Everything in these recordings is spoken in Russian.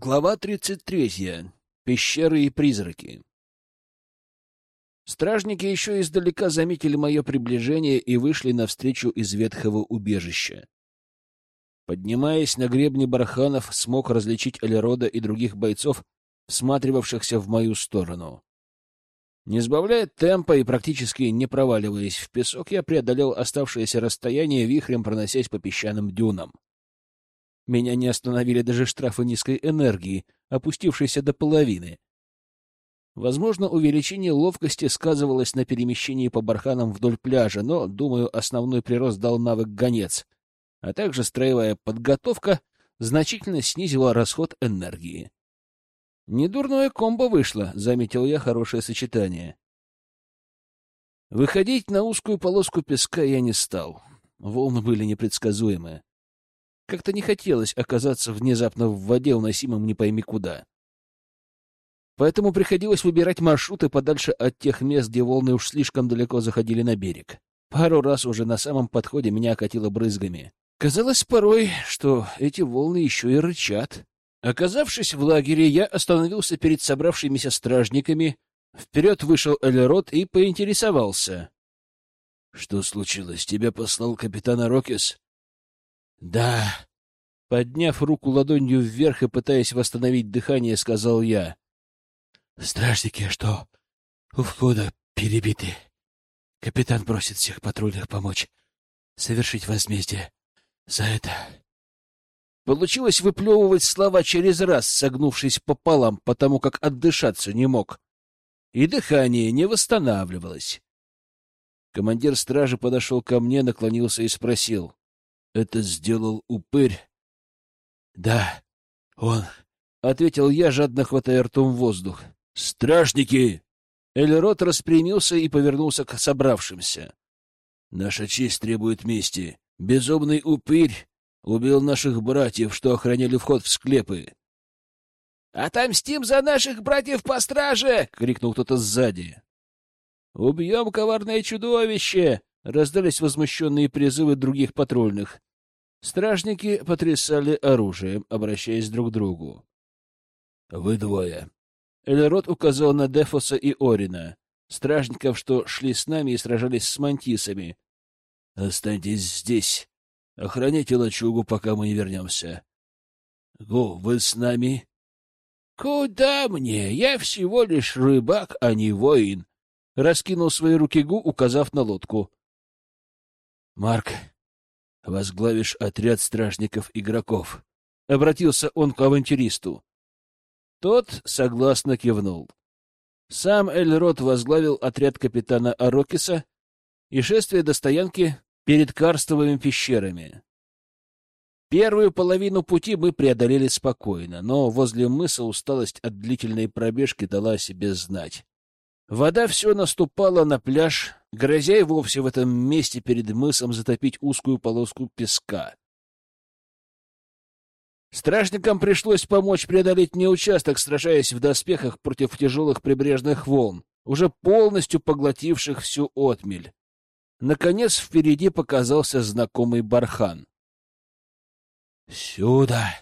Глава 33. Пещеры и призраки. Стражники еще издалека заметили мое приближение и вышли навстречу из ветхого убежища. Поднимаясь на гребни барханов, смог различить Элерода и других бойцов, всматривавшихся в мою сторону. Не сбавляя темпа и практически не проваливаясь в песок, я преодолел оставшееся расстояние, вихрем проносясь по песчаным дюнам. Меня не остановили даже штрафы низкой энергии, опустившейся до половины. Возможно, увеличение ловкости сказывалось на перемещении по барханам вдоль пляжа, но, думаю, основной прирост дал навык гонец, а также строевая подготовка значительно снизила расход энергии. Недурное комбо вышло, заметил я хорошее сочетание. Выходить на узкую полоску песка я не стал. Волны были непредсказуемы. Как-то не хотелось оказаться внезапно в воде, уносимым не пойми куда. Поэтому приходилось выбирать маршруты подальше от тех мест, где волны уж слишком далеко заходили на берег. Пару раз уже на самом подходе меня окатило брызгами. Казалось порой, что эти волны еще и рычат. Оказавшись в лагере, я остановился перед собравшимися стражниками. Вперед вышел Элерот и поинтересовался. — Что случилось? Тебя послал капитан Арокис? Да. Подняв руку ладонью вверх и пытаясь восстановить дыхание, сказал я. Стражники, что у входа перебиты. Капитан просит всех патрульных помочь совершить возмездие за это. Получилось выплевывать слова через раз, согнувшись пополам, потому как отдышаться не мог. И дыхание не восстанавливалось. Командир стражи подошел ко мне, наклонился и спросил это сделал упырь? — Да, он, — ответил я, жадно хватая ртом воздух. — Стражники! Эльрот распрямился и повернулся к собравшимся. — Наша честь требует мести. Безумный упырь убил наших братьев, что охраняли вход в склепы. — Отомстим за наших братьев по страже! — крикнул кто-то сзади. — Убьем коварное чудовище! — раздались возмущенные призывы других патрульных. Стражники потрясали оружием, обращаясь друг к другу. — Вы двое. Элерот указал на Дефоса и Орина, стражников, что шли с нами и сражались с мантисами. — Останьтесь здесь. Охраняйте лачугу, пока мы не вернемся. — Гу, вы с нами? — Куда мне? Я всего лишь рыбак, а не воин. Раскинул свои руки Гу, указав на лодку. — Марк, возглавишь отряд стражников-игроков. Обратился он к авантюристу. Тот согласно кивнул. Сам Эльрот возглавил отряд капитана Арокиса и шествие до стоянки перед карстовыми пещерами. Первую половину пути мы преодолели спокойно, но возле мыса усталость от длительной пробежки дала о себе знать. Вода все наступала на пляж, грозя и вовсе в этом месте перед мысом затопить узкую полоску песка. Стражникам пришлось помочь преодолеть мне участок, сражаясь в доспехах против тяжелых прибрежных волн, уже полностью поглотивших всю отмель. Наконец впереди показался знакомый бархан. «Сюда!»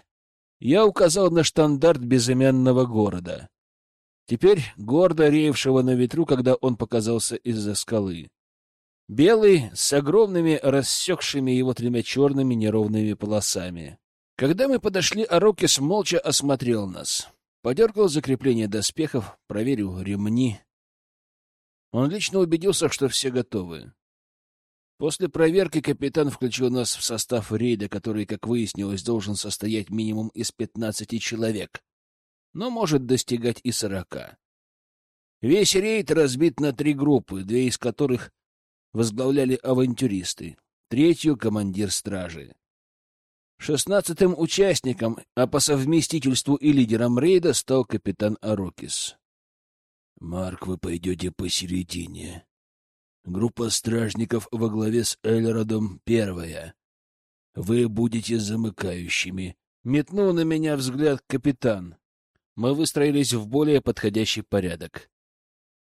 Я указал на штандарт безымянного города теперь гордо реевшего на ветру, когда он показался из-за скалы. Белый, с огромными, рассекшими его тремя черными неровными полосами. Когда мы подошли, Арокис молча осмотрел нас. Подергал закрепление доспехов, проверил ремни. Он лично убедился, что все готовы. После проверки капитан включил нас в состав рейда, который, как выяснилось, должен состоять минимум из пятнадцати человек но может достигать и сорока. Весь рейд разбит на три группы, две из которых возглавляли авантюристы, третью — командир стражи. Шестнадцатым участником, а по совместительству и лидером рейда стал капитан Арокис. «Марк, вы пойдете посередине. Группа стражников во главе с Эльродом первая. Вы будете замыкающими». Метнул на меня взгляд капитан мы выстроились в более подходящий порядок.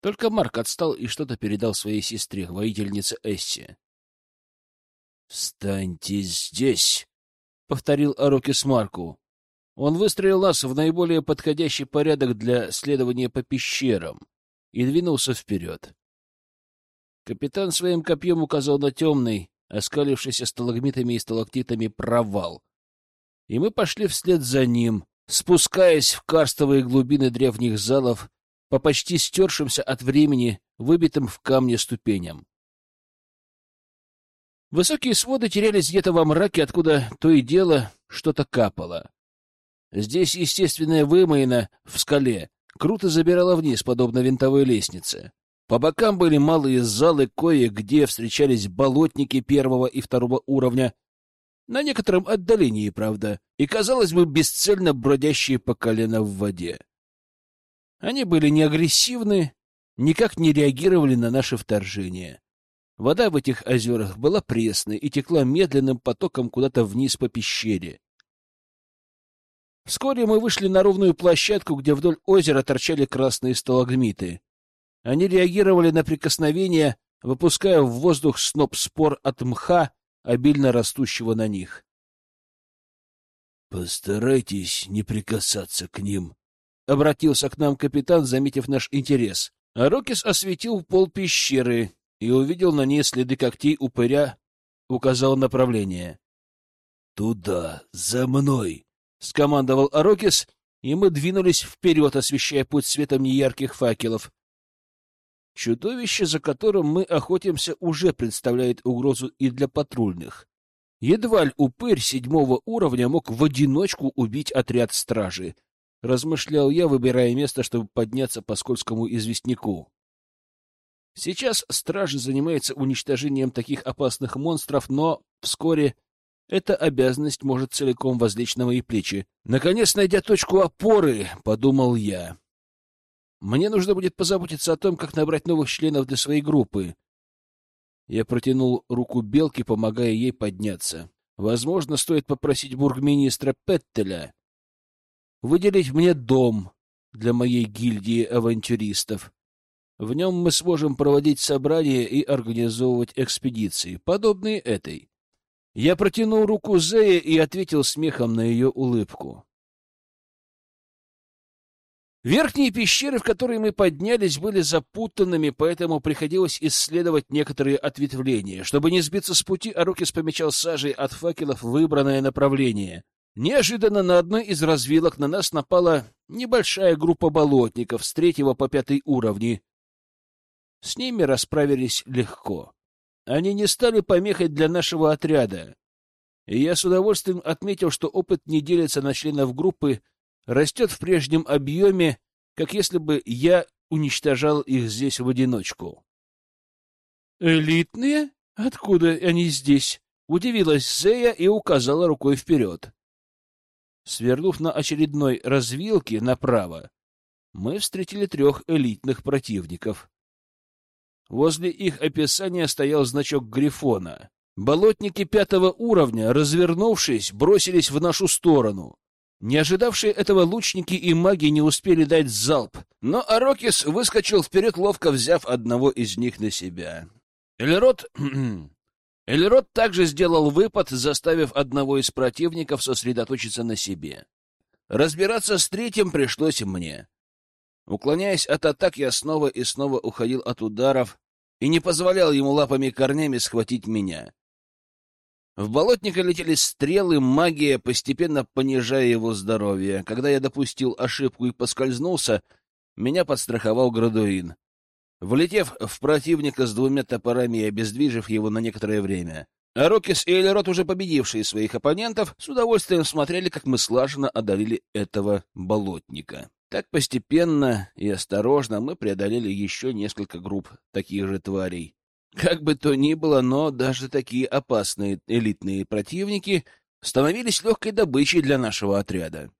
Только Марк отстал и что-то передал своей сестре, воительнице Эсси. «Встаньте здесь!» — повторил Арокис Марку. Он выстроил нас в наиболее подходящий порядок для следования по пещерам и двинулся вперед. Капитан своим копьем указал на темный, оскалившийся сталагмитами и сталактитами провал. И мы пошли вслед за ним, спускаясь в карстовые глубины древних залов по почти стершимся от времени, выбитым в камне ступеням. Высокие своды терялись где-то во мраке, откуда то и дело что-то капало. Здесь естественная вымоина в скале круто забирала вниз, подобно винтовой лестнице. По бокам были малые залы, кое-где встречались болотники первого и второго уровня, на некотором отдалении, правда, и, казалось бы, бесцельно бродящие по колено в воде. Они были не агрессивны, никак не реагировали на наше вторжение. Вода в этих озерах была пресной и текла медленным потоком куда-то вниз по пещере. Вскоре мы вышли на ровную площадку, где вдоль озера торчали красные сталагмиты. Они реагировали на прикосновение, выпуская в воздух сноп спор от мха, обильно растущего на них. «Постарайтесь не прикасаться к ним», — обратился к нам капитан, заметив наш интерес. Рокис осветил пол пещеры и увидел на ней следы когтей упыря, указал направление. «Туда, за мной!» — скомандовал Арокис, и мы двинулись вперед, освещая путь светом неярких факелов. Чудовище, за которым мы охотимся, уже представляет угрозу и для патрульных. Едва ли упырь седьмого уровня мог в одиночку убить отряд стражи, — размышлял я, выбирая место, чтобы подняться по скользкому известняку. Сейчас стража занимается уничтожением таких опасных монстров, но вскоре эта обязанность может целиком возлечь на мои плечи. Наконец, найдя точку опоры, подумал я. Мне нужно будет позаботиться о том, как набрать новых членов для своей группы. Я протянул руку Белке, помогая ей подняться. Возможно, стоит попросить бургминистра Петтеля выделить мне дом для моей гильдии авантюристов. В нем мы сможем проводить собрания и организовывать экспедиции, подобные этой. Я протянул руку Зея и ответил смехом на ее улыбку. Верхние пещеры, в которые мы поднялись, были запутанными, поэтому приходилось исследовать некоторые ответвления. Чтобы не сбиться с пути, Арукис помечал сажей от факелов выбранное направление. Неожиданно на одной из развилок на нас напала небольшая группа болотников с третьего по пятый уровни. С ними расправились легко. Они не стали помехой для нашего отряда. И я с удовольствием отметил, что опыт не делится на членов группы, растет в прежнем объеме, как если бы я уничтожал их здесь в одиночку. «Элитные? Откуда они здесь?» — удивилась Зея и указала рукой вперед. Свернув на очередной развилке направо, мы встретили трех элитных противников. Возле их описания стоял значок Грифона. Болотники пятого уровня, развернувшись, бросились в нашу сторону. Не ожидавшие этого лучники и маги не успели дать залп, но Арокис выскочил вперед, ловко взяв одного из них на себя. Эльрод... Эльрод также сделал выпад, заставив одного из противников сосредоточиться на себе. Разбираться с третьим пришлось мне. Уклоняясь от атак, я снова и снова уходил от ударов и не позволял ему лапами и корнями схватить меня. В болотника летели стрелы, магия, постепенно понижая его здоровье. Когда я допустил ошибку и поскользнулся, меня подстраховал Градуин, влетев в противника с двумя топорами и обездвижив его на некоторое время. А Рокис и Эльрот, уже победившие своих оппонентов, с удовольствием смотрели, как мы слаженно одолели этого болотника. Так постепенно и осторожно мы преодолели еще несколько групп таких же тварей. Как бы то ни было, но даже такие опасные элитные противники становились легкой добычей для нашего отряда.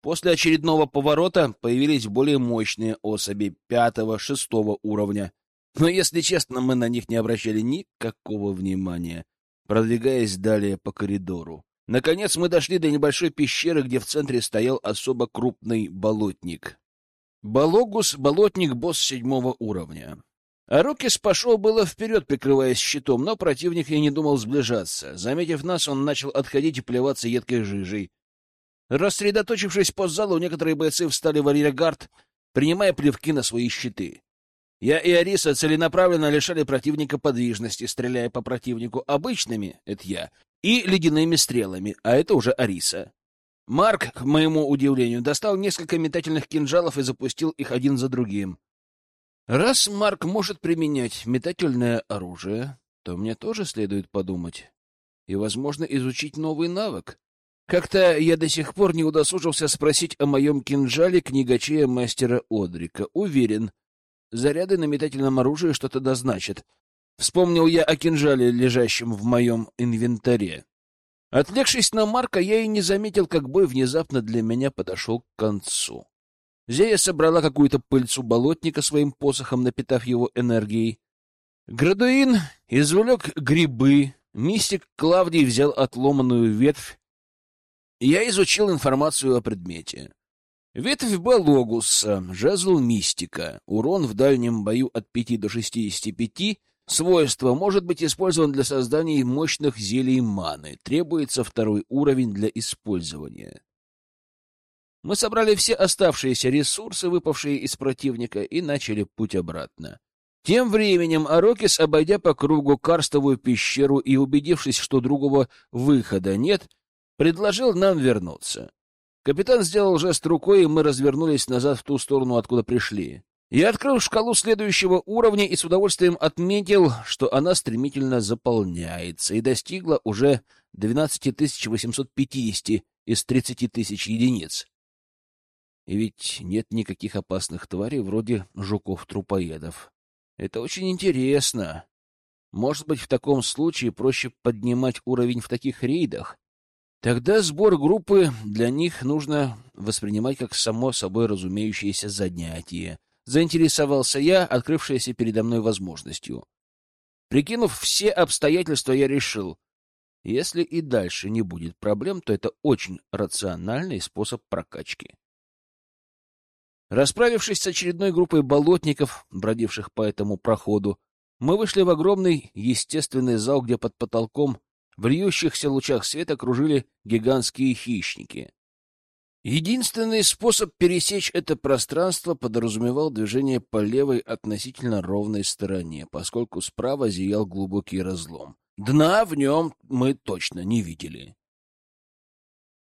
После очередного поворота появились более мощные особи пятого-шестого уровня, но, если честно, мы на них не обращали никакого внимания, продвигаясь далее по коридору. Наконец мы дошли до небольшой пещеры, где в центре стоял особо крупный болотник. Балогус — болотник-босс седьмого уровня. Арукис пошел было вперед, прикрываясь щитом, но противник и не думал сближаться. Заметив нас, он начал отходить и плеваться едкой жижей. Рассредоточившись по залу, некоторые бойцы встали в арьергард, принимая плевки на свои щиты. Я и Ариса целенаправленно лишали противника подвижности, стреляя по противнику обычными — это я, и ледяными стрелами, а это уже Ариса. Марк, к моему удивлению, достал несколько метательных кинжалов и запустил их один за другим. Раз Марк может применять метательное оружие, то мне тоже следует подумать и, возможно, изучить новый навык. Как-то я до сих пор не удосужился спросить о моем кинжале книгачея мастера Одрика. Уверен, заряды на метательном оружии что-то дозначат. Вспомнил я о кинжале, лежащем в моем инвентаре. Отвлекшись на Марка, я и не заметил, как бой внезапно для меня подошел к концу. Зея собрала какую-то пыльцу болотника своим посохом, напитав его энергией. Градуин извлек грибы, мистик Клавдий взял отломанную ветвь. Я изучил информацию о предмете. Ветвь Балогуса, жезл мистика, урон в дальнем бою от 5 до 65 Свойство может быть использован для создания мощных зелий маны. Требуется второй уровень для использования. Мы собрали все оставшиеся ресурсы, выпавшие из противника, и начали путь обратно. Тем временем Арокис, обойдя по кругу карстовую пещеру и убедившись, что другого выхода нет, предложил нам вернуться. Капитан сделал жест рукой, и мы развернулись назад в ту сторону, откуда пришли. Я открыл шкалу следующего уровня и с удовольствием отметил, что она стремительно заполняется и достигла уже 12850 из 30 тысяч единиц. И ведь нет никаких опасных тварей вроде жуков-трупоедов. Это очень интересно. Может быть, в таком случае проще поднимать уровень в таких рейдах? Тогда сбор группы для них нужно воспринимать как само собой разумеющееся занятие — заинтересовался я, открывшейся передо мной возможностью. Прикинув все обстоятельства, я решил, если и дальше не будет проблем, то это очень рациональный способ прокачки. Расправившись с очередной группой болотников, бродивших по этому проходу, мы вышли в огромный естественный зал, где под потолком в льющихся лучах света кружили гигантские хищники. Единственный способ пересечь это пространство подразумевал движение по левой относительно ровной стороне, поскольку справа зиял глубокий разлом. Дна в нем мы точно не видели.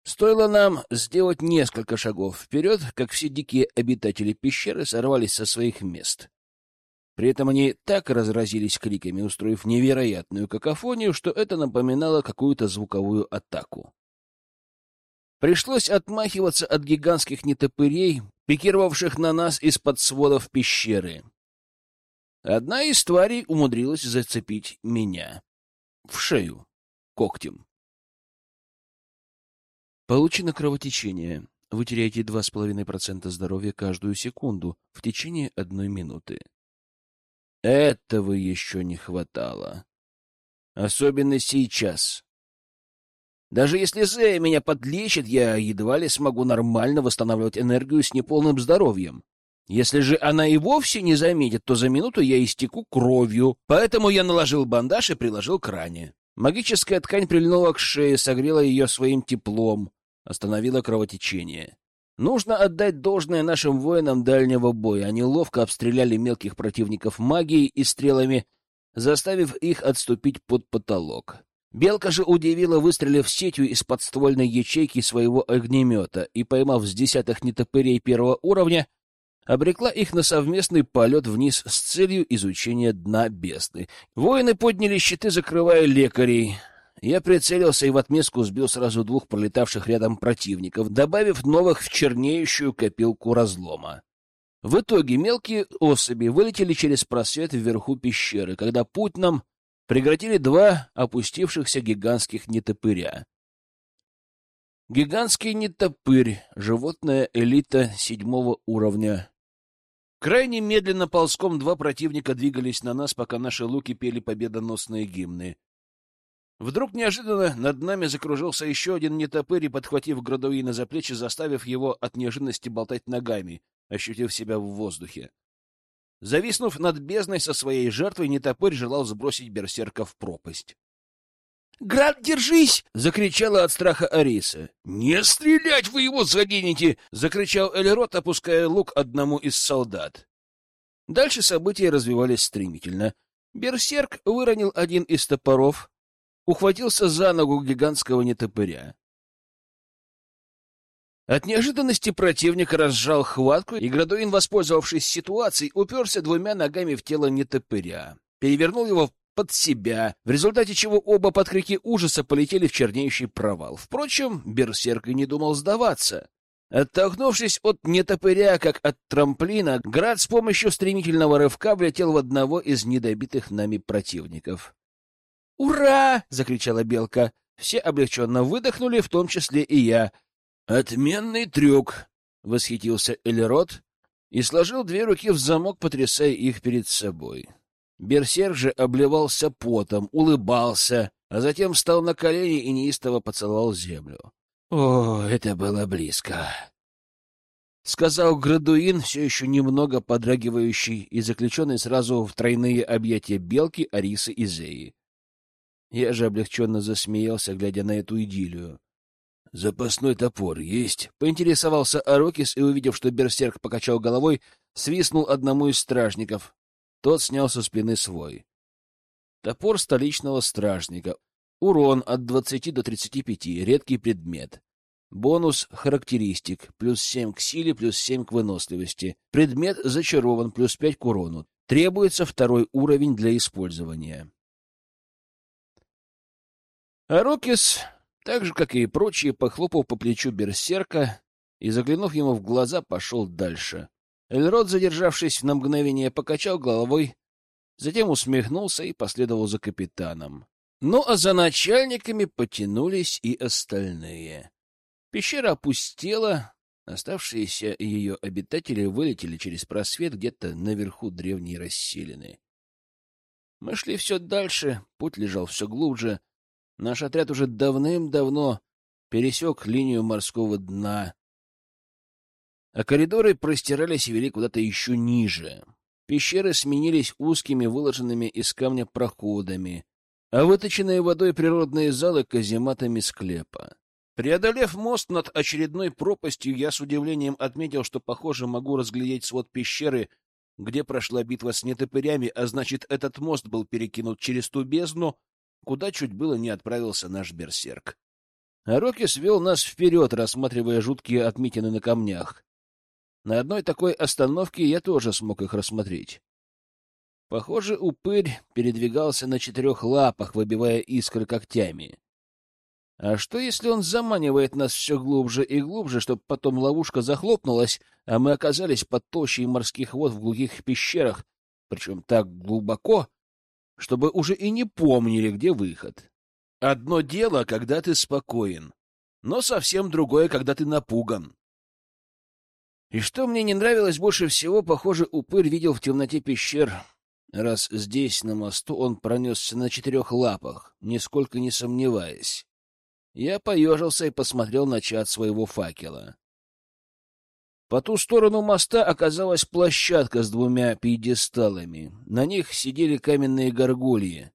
Стоило нам сделать несколько шагов вперед, как все дикие обитатели пещеры сорвались со своих мест. При этом они так разразились криками, устроив невероятную какофонию, что это напоминало какую-то звуковую атаку. Пришлось отмахиваться от гигантских нетопырей, пикировавших на нас из-под сводов пещеры. Одна из тварей умудрилась зацепить меня. В шею. Когтем. Получено кровотечение. Вы теряете 2,5% здоровья каждую секунду в течение одной минуты. Этого еще не хватало. Особенно сейчас, даже если Зея меня подлечит, я едва ли смогу нормально восстанавливать энергию с неполным здоровьем. Если же она и вовсе не заметит, то за минуту я истеку кровью, поэтому я наложил бандаж и приложил к ране. Магическая ткань прильнула к шее, согрела ее своим теплом, остановила кровотечение. Нужно отдать должное нашим воинам дальнего боя. Они ловко обстреляли мелких противников магией и стрелами, заставив их отступить под потолок. Белка же удивила, выстрелив сетью из подствольной ячейки своего огнемета и, поймав с десятых нетопырей первого уровня, обрекла их на совместный полет вниз с целью изучения дна бездны. Воины подняли щиты, закрывая лекарей. Я прицелился и в отместку сбил сразу двух пролетавших рядом противников, добавив новых в чернеющую копилку разлома. В итоге мелкие особи вылетели через просвет вверху пещеры, когда путь нам прекратили два опустившихся гигантских нетопыря. Гигантский нетопырь — животная элита седьмого уровня. Крайне медленно ползком два противника двигались на нас, пока наши луки пели победоносные гимны. Вдруг неожиданно над нами закружился еще один нетопырь и, подхватив Градуина за плечи, заставив его от неожиданности болтать ногами, ощутив себя в воздухе. Зависнув над бездной со своей жертвой, нетопырь желал сбросить берсерка в пропасть. «Град, держись!» — закричала от страха Ариса. «Не стрелять вы его заденете!» — закричал Эльрот, опуская лук одному из солдат. Дальше события развивались стремительно. Берсерк выронил один из топоров, ухватился за ногу гигантского нетопыря. От неожиданности противник разжал хватку, и Градуин, воспользовавшись ситуацией, уперся двумя ногами в тело нетопыря, перевернул его под себя, в результате чего оба под крики ужаса полетели в чернеющий провал. Впрочем, Берсерк и не думал сдаваться. Оттолкнувшись от нетопыря, как от трамплина, Град с помощью стремительного рывка влетел в одного из недобитых нами противников. «Ура!» — закричала Белка. Все облегченно выдохнули, в том числе и я. «Отменный трюк!» — восхитился Элерот и сложил две руки в замок, потрясая их перед собой. Берсерк же обливался потом, улыбался, а затем встал на колени и неистово поцеловал землю. О, это было близко. — сказал Градуин, все еще немного подрагивающий и заключенный сразу в тройные объятия Белки, Арисы и Зеи. Я же облегченно засмеялся, глядя на эту идиллию. — Запасной топор есть? — поинтересовался Арокис и, увидев, что берсерк покачал головой, свистнул одному из стражников. Тот снял со спины свой. Топор столичного стражника. Урон от 20 до 35, редкий предмет. Бонус характеристик, плюс 7 к силе, плюс 7 к выносливости. Предмет зачарован, плюс 5 к урону. Требуется второй уровень для использования. Арокис, так же, как и прочие, похлопал по плечу берсерка и, заглянув ему в глаза, пошел дальше. Эльрод, задержавшись на мгновение, покачал головой, затем усмехнулся и последовал за капитаном. Ну, а за начальниками потянулись и остальные. Пещера опустела, оставшиеся ее обитатели вылетели через просвет где-то наверху древней расселены. Мы шли все дальше, путь лежал все глубже. Наш отряд уже давным-давно пересек линию морского дна, а коридоры простирались и вели куда-то еще ниже. Пещеры сменились узкими, выложенными из камня проходами, а выточенные водой природные залы — казематами склепа. Преодолев мост над очередной пропастью, я с удивлением отметил, что, похоже, могу разглядеть свод пещеры, где прошла битва с нетопырями, а значит, этот мост был перекинут через ту бездну, куда чуть было не отправился наш берсерк. А Рокки свел нас вперед, рассматривая жуткие отметины на камнях. На одной такой остановке я тоже смог их рассмотреть. Похоже, упырь передвигался на четырех лапах, выбивая искры когтями. А что, если он заманивает нас все глубже и глубже, чтобы потом ловушка захлопнулась, а мы оказались под толщей морских вод в глухих пещерах, причем так глубоко, чтобы уже и не помнили, где выход? Одно дело, когда ты спокоен, но совсем другое, когда ты напуган. И что мне не нравилось больше всего, похоже, упырь видел в темноте пещер, раз здесь, на мосту, он пронесся на четырех лапах, нисколько не сомневаясь. Я поежился и посмотрел на чад своего факела. По ту сторону моста оказалась площадка с двумя пьедесталами. На них сидели каменные горгульи.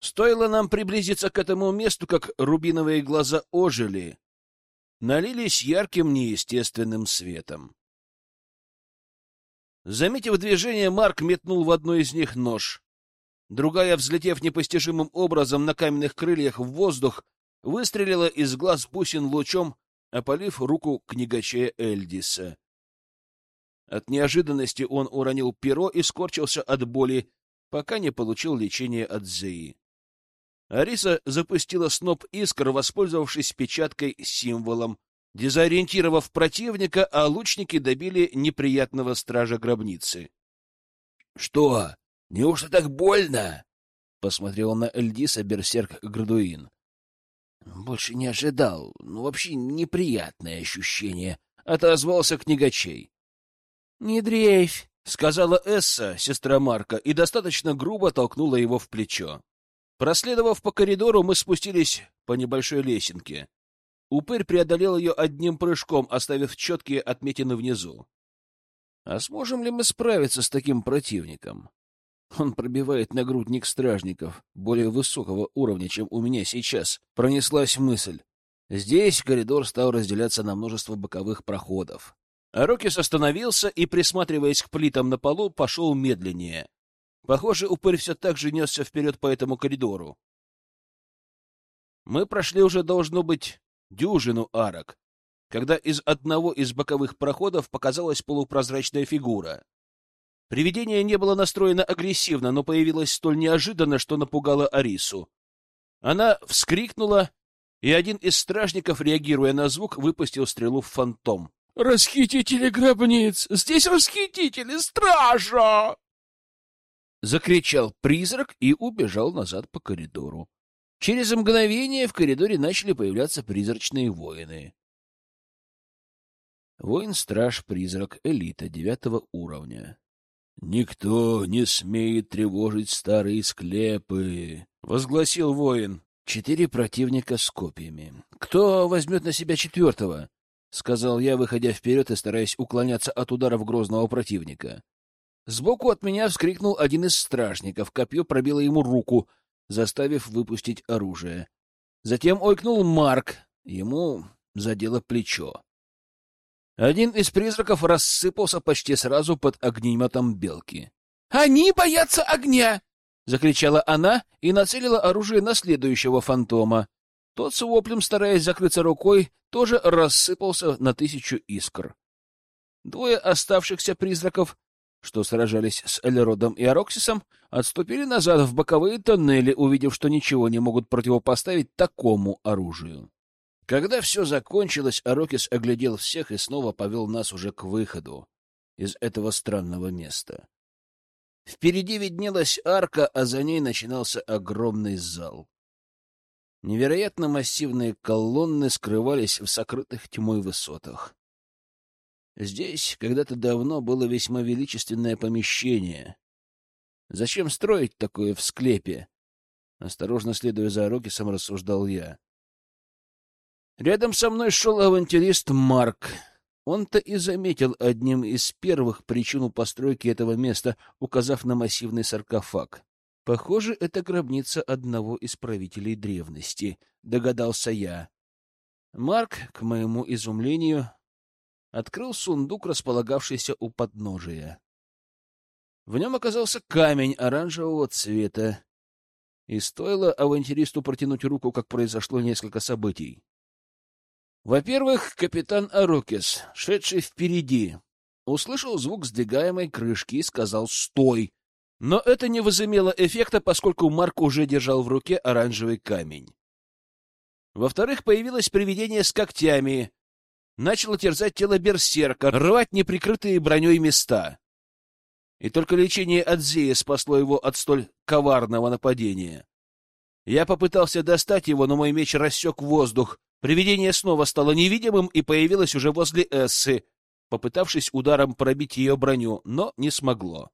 Стоило нам приблизиться к этому месту, как рубиновые глаза ожили, налились ярким неестественным светом. Заметив движение, Марк метнул в одну из них нож. Другая, взлетев непостижимым образом на каменных крыльях в воздух, выстрелила из глаз бусин лучом, опалив руку книгача Эльдиса. От неожиданности он уронил перо и скорчился от боли, пока не получил лечения от Зеи. Ариса запустила сноп искр, воспользовавшись печаткой символом, дезориентировав противника, а лучники добили неприятного стража гробницы. — Что? Неужто так больно? — посмотрел на Эльдиса берсерк Градуин. Больше не ожидал. Ну, вообще неприятное ощущение. Отозвался книгачей. — Не дрейфь, — сказала Эсса, сестра Марка, и достаточно грубо толкнула его в плечо. Проследовав по коридору, мы спустились по небольшой лесенке. Упырь преодолел ее одним прыжком, оставив четкие отметины внизу. А сможем ли мы справиться с таким противником? Он пробивает нагрудник стражников, более высокого уровня, чем у меня сейчас. Пронеслась мысль. Здесь коридор стал разделяться на множество боковых проходов. Арокис остановился и, присматриваясь к плитам на полу, пошел медленнее. Похоже, упырь все так же несся вперед по этому коридору. Мы прошли уже, должно быть, дюжину арок, когда из одного из боковых проходов показалась полупрозрачная фигура. Привидение не было настроено агрессивно, но появилось столь неожиданно, что напугало Арису. Она вскрикнула, и один из стражников, реагируя на звук, выпустил стрелу в фантом. «Расхитители гробниц! Здесь расхитители! Стража!» Закричал призрак и убежал назад по коридору. Через мгновение в коридоре начали появляться призрачные воины. Воин-страж-призрак, элита девятого уровня. «Никто не смеет тревожить старые склепы», — возгласил воин. Четыре противника с копьями. «Кто возьмет на себя четвертого?» — сказал я, выходя вперед и стараясь уклоняться от ударов грозного противника. Сбоку от меня вскрикнул один из стражников. Копье пробило ему руку, заставив выпустить оружие. Затем ойкнул Марк. Ему задело плечо. Один из призраков рассыпался почти сразу под огнеметом белки. «Они боятся огня!» — закричала она и нацелила оружие на следующего фантома. Тот с воплем, стараясь закрыться рукой, тоже рассыпался на тысячу искр. Двое оставшихся призраков, что сражались с Эльродом и Ароксисом, отступили назад в боковые тоннели, увидев, что ничего не могут противопоставить такому оружию. Когда все закончилось, Арокис оглядел всех и снова повел нас уже к выходу из этого странного места. Впереди виднелась арка, а за ней начинался огромный зал. Невероятно массивные колонны скрывались в сокрытых тьмой высотах. Здесь когда-то давно было весьма величественное помещение. Зачем строить такое в склепе? Осторожно следуя за Арокисом, рассуждал я. Рядом со мной шел авантюрист Марк. Он-то и заметил одним из первых причину постройки этого места, указав на массивный саркофаг. Похоже, это гробница одного из правителей древности, догадался я. Марк, к моему изумлению, открыл сундук, располагавшийся у подножия. В нем оказался камень оранжевого цвета, и стоило авантюристу протянуть руку, как произошло несколько событий. Во-первых, капитан Арокис, шедший впереди, услышал звук сдвигаемой крышки и сказал «Стой!». Но это не возымело эффекта, поскольку Марк уже держал в руке оранжевый камень. Во-вторых, появилось привидение с когтями, начало терзать тело берсерка, рвать неприкрытые броней места. И только лечение Адзея спасло его от столь коварного нападения. Я попытался достать его, но мой меч рассек воздух, Привидение снова стало невидимым и появилось уже возле Эссы, попытавшись ударом пробить ее броню, но не смогло.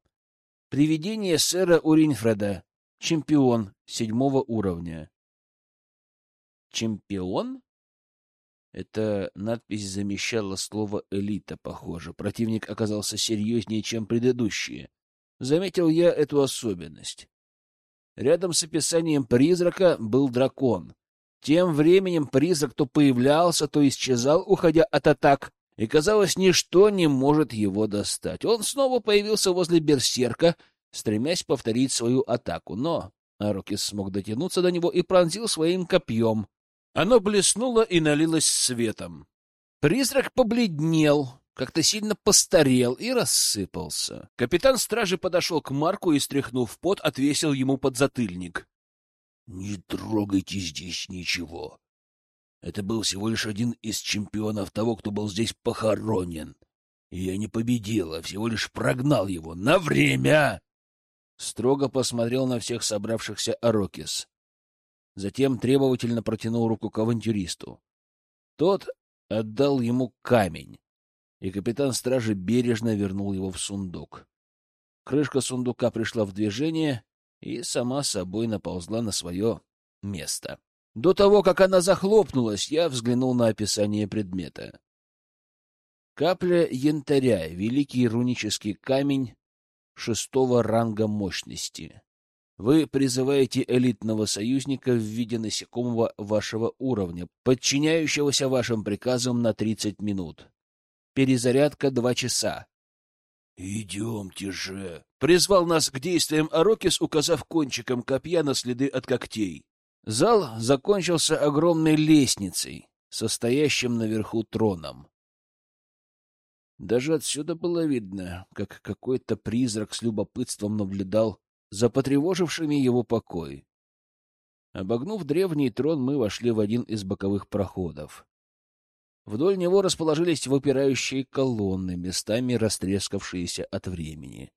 Привидение сэра Уринфреда, чемпион седьмого уровня. Чемпион? Эта надпись замещала слово «элита», похоже. Противник оказался серьезнее, чем предыдущие. Заметил я эту особенность. Рядом с описанием призрака был дракон. Тем временем призрак то появлялся, то исчезал, уходя от атак, и, казалось, ничто не может его достать. Он снова появился возле берсерка, стремясь повторить свою атаку, но Арокис смог дотянуться до него и пронзил своим копьем. Оно блеснуло и налилось светом. Призрак побледнел, как-то сильно постарел и рассыпался. Капитан стражи подошел к Марку и, стряхнув пот, отвесил ему подзатыльник. Не трогайте здесь ничего. Это был всего лишь один из чемпионов того, кто был здесь похоронен. И я не победил, а всего лишь прогнал его на время. Строго посмотрел на всех собравшихся Арокис. Затем требовательно протянул руку к авантюристу. Тот отдал ему камень, и капитан стражи бережно вернул его в сундук. Крышка сундука пришла в движение, и сама собой наползла на свое место. До того, как она захлопнулась, я взглянул на описание предмета. Капля янтаря, великий рунический камень, шестого ранга мощности. Вы призываете элитного союзника в виде насекомого вашего уровня, подчиняющегося вашим приказам на 30 минут. Перезарядка два часа. «Идемте же!» — призвал нас к действиям Арокис, указав кончиком копья на следы от когтей. Зал закончился огромной лестницей, состоящим наверху троном. Даже отсюда было видно, как какой-то призрак с любопытством наблюдал за потревожившими его покой. Обогнув древний трон, мы вошли в один из боковых проходов. Вдоль него расположились выпирающие колонны, местами растрескавшиеся от времени.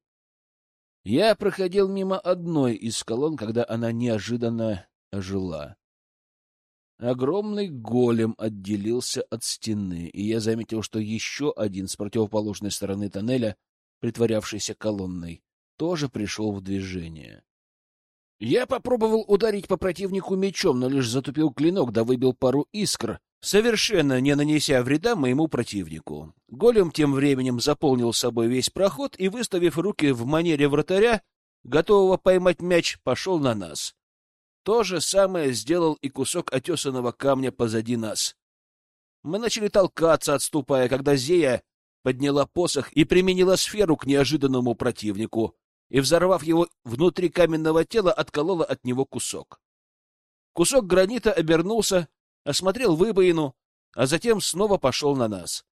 Я проходил мимо одной из колонн, когда она неожиданно ожила. Огромный голем отделился от стены, и я заметил, что еще один с противоположной стороны тоннеля, притворявшийся колонной, тоже пришел в движение. Я попробовал ударить по противнику мечом, но лишь затупил клинок да выбил пару искр, совершенно не нанеся вреда моему противнику. Голем тем временем заполнил собой весь проход и, выставив руки в манере вратаря, готового поймать мяч, пошел на нас. То же самое сделал и кусок отесанного камня позади нас. Мы начали толкаться, отступая, когда Зея подняла посох и применила сферу к неожиданному противнику, и, взорвав его внутри каменного тела, отколола от него кусок. Кусок гранита обернулся, осмотрел выбоину, а затем снова пошел на нас.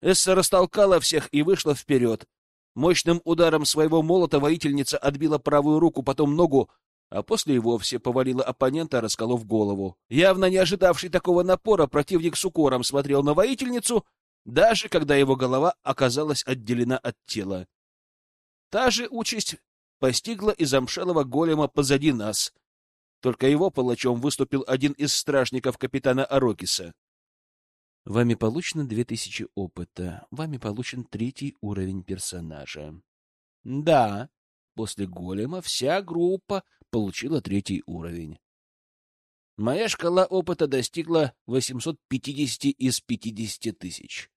Эсса растолкала всех и вышла вперед. Мощным ударом своего молота воительница отбила правую руку, потом ногу, а после и вовсе повалила оппонента, расколов голову. Явно не ожидавший такого напора, противник с укором смотрел на воительницу, даже когда его голова оказалась отделена от тела. Та же участь постигла и замшелого голема позади нас. Только его палачом выступил один из стражников капитана Арокиса. Вами получено две тысячи опыта. Вами получен третий уровень персонажа. Да, после голема вся группа получила третий уровень. Моя шкала опыта достигла 850 из 50 тысяч.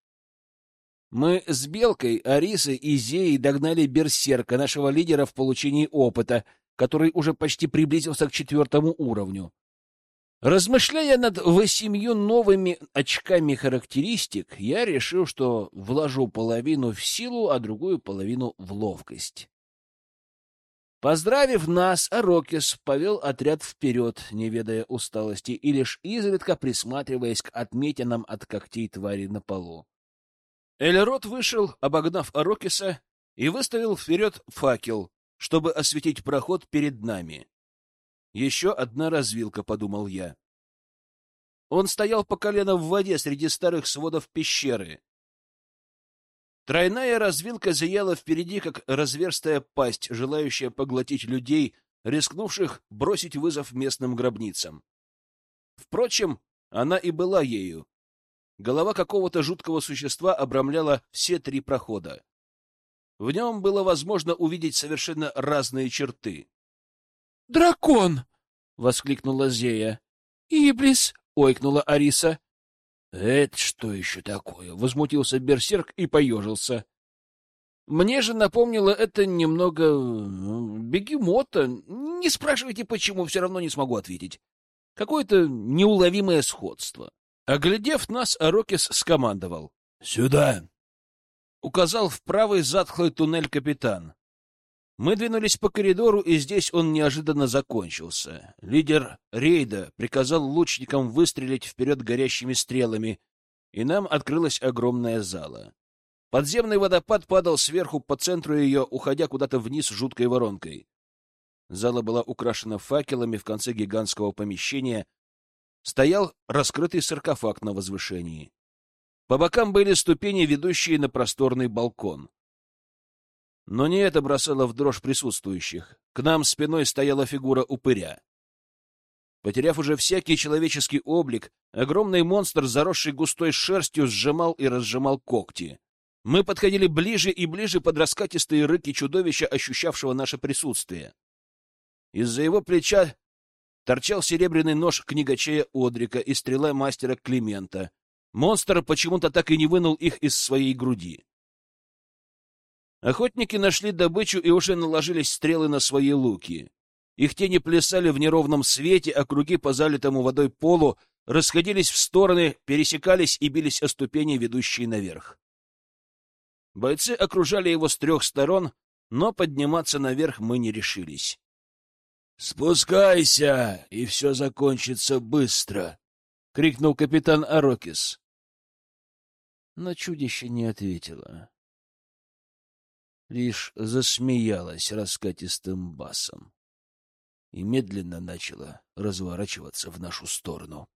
Мы с Белкой, Арисой и Зеей догнали Берсерка, нашего лидера в получении опыта, который уже почти приблизился к четвертому уровню. Размышляя над восемью новыми очками характеристик, я решил, что вложу половину в силу, а другую половину в ловкость. Поздравив нас, Арокис повел отряд вперед, не ведая усталости и лишь изредка присматриваясь к отметинам от когтей твари на полу. Эльрот вышел, обогнав Арокиса, и выставил вперед факел, чтобы осветить проход перед нами. Еще одна развилка, — подумал я. Он стоял по колено в воде среди старых сводов пещеры. Тройная развилка зияла впереди, как разверстая пасть, желающая поглотить людей, рискнувших бросить вызов местным гробницам. Впрочем, она и была ею. Голова какого-то жуткого существа обрамляла все три прохода. В нем было возможно увидеть совершенно разные черты. «Дракон!» — воскликнула Зея. «Иблис!» — ойкнула Ариса. «Это что еще такое?» — возмутился Берсерк и поежился. Мне же напомнило это немного бегемота. Не спрашивайте, почему, все равно не смогу ответить. Какое-то неуловимое сходство. Оглядев нас, Арокис скомандовал. «Сюда!» Указал в правый затхлый туннель капитан. Мы двинулись по коридору, и здесь он неожиданно закончился. Лидер рейда приказал лучникам выстрелить вперед горящими стрелами, и нам открылась огромная зала. Подземный водопад падал сверху по центру ее, уходя куда-то вниз жуткой воронкой. Зала была украшена факелами в конце гигантского помещения — стоял раскрытый саркофаг на возвышении. По бокам были ступени, ведущие на просторный балкон. Но не это бросало в дрожь присутствующих. К нам спиной стояла фигура упыря. Потеряв уже всякий человеческий облик, огромный монстр, заросший густой шерстью, сжимал и разжимал когти. Мы подходили ближе и ближе под раскатистые рыки чудовища, ощущавшего наше присутствие. Из-за его плеча торчал серебряный нож книгачея Одрика и стрела мастера Климента. Монстр почему-то так и не вынул их из своей груди. Охотники нашли добычу и уже наложились стрелы на свои луки. Их тени плясали в неровном свете, а круги по залитому водой полу расходились в стороны, пересекались и бились о ступени, ведущие наверх. Бойцы окружали его с трех сторон, но подниматься наверх мы не решились. «Спускайся, и все закончится быстро!» — крикнул капитан Арокис. Но чудище не ответило. Лишь засмеялась раскатистым басом и медленно начала разворачиваться в нашу сторону.